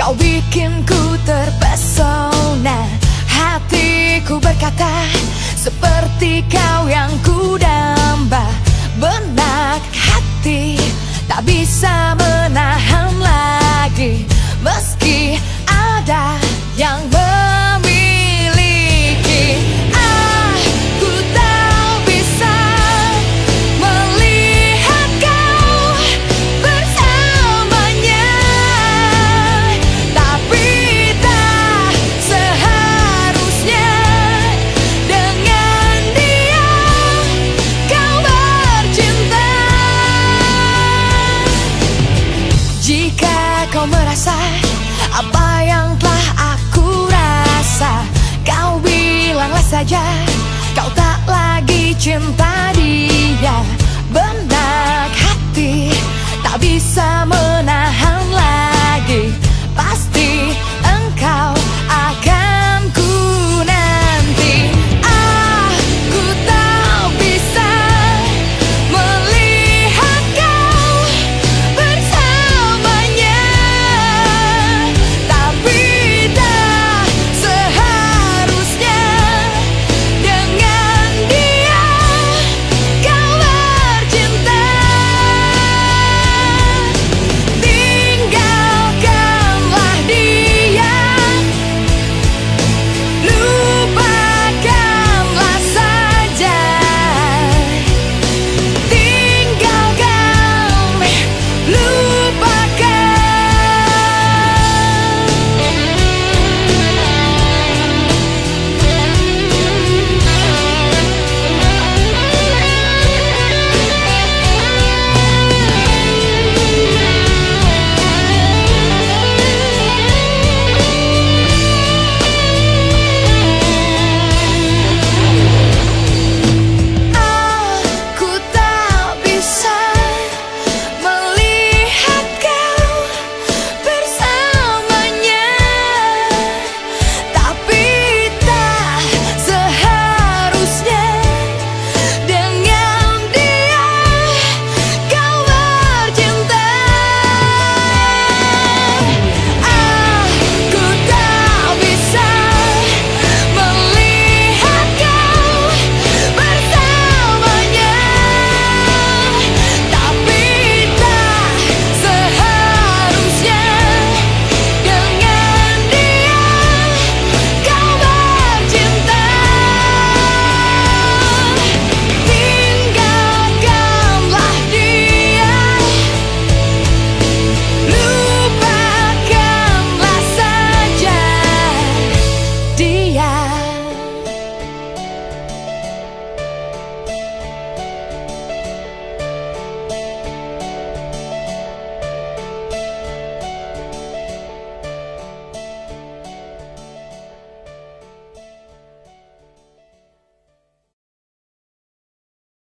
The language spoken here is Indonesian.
Kau bikin ku terpesona. Hatiku berkata Seperti kau yang ku damba Benak hati Tak bisa kau merasa? Apa yang telah aku rasa? Kau bilanglah saja